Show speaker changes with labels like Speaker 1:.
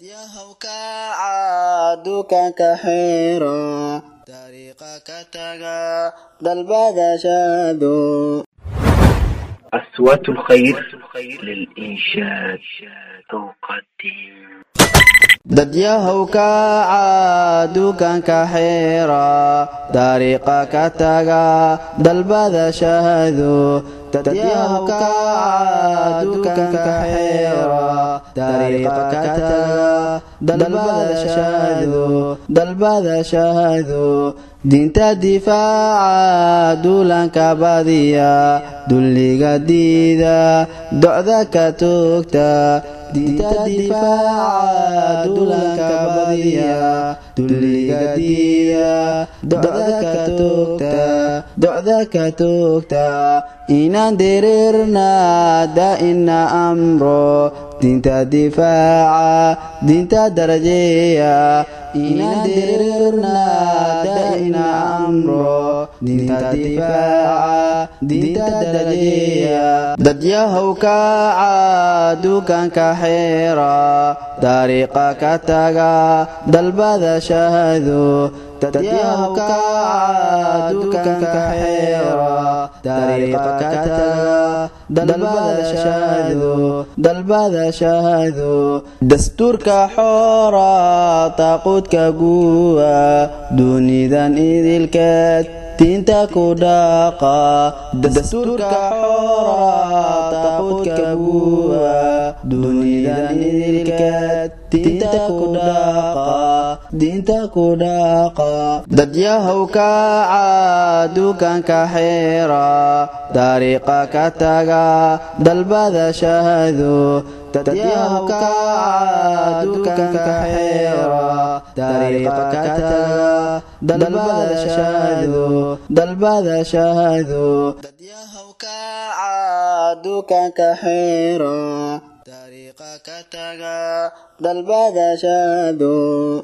Speaker 1: dadyahow kaca dukaanka xiro dariiqa ka taga dalbadashado
Speaker 2: أصوات الخير للإنشاد تقدم
Speaker 1: dadyahow kaca dukaanka xira dariiqa ka taga dalbada shahado dadyahow kaca dukaanka xira dariiqa ka taga dalbada shahado diinta difaaca duulanka badiya dulliga diida docda ka toogta diinta difaaca duulanka docda ka toogta inaan dereerna daa'ina amro diinta difaaca diinta darajeeya inaan dereerna daa'ina amro diinta difaaca diinta darajeeya dadyahow kaca dukaanka xira dariiqa ka taga dalbada shahado dadyahow kaca dukaanka xira dariiqa ka taga shahado dastuurka xoora taaquudka guwa dunidan idilkeed diinta ku dhaqa dastuurka xoora taaquudka guwa dunidan idilkeed diinta ku dhaqa diinta ku dhaqa dadyahow kaca dukaanka xira dariiqa ka taga dalbada shahado dadyahow kaca dukaanka xira dariiqa ka taga dalbada shahado dalbada shahado dadyahow kaca dukaanka xira dariiqa ka taga dalbada shahado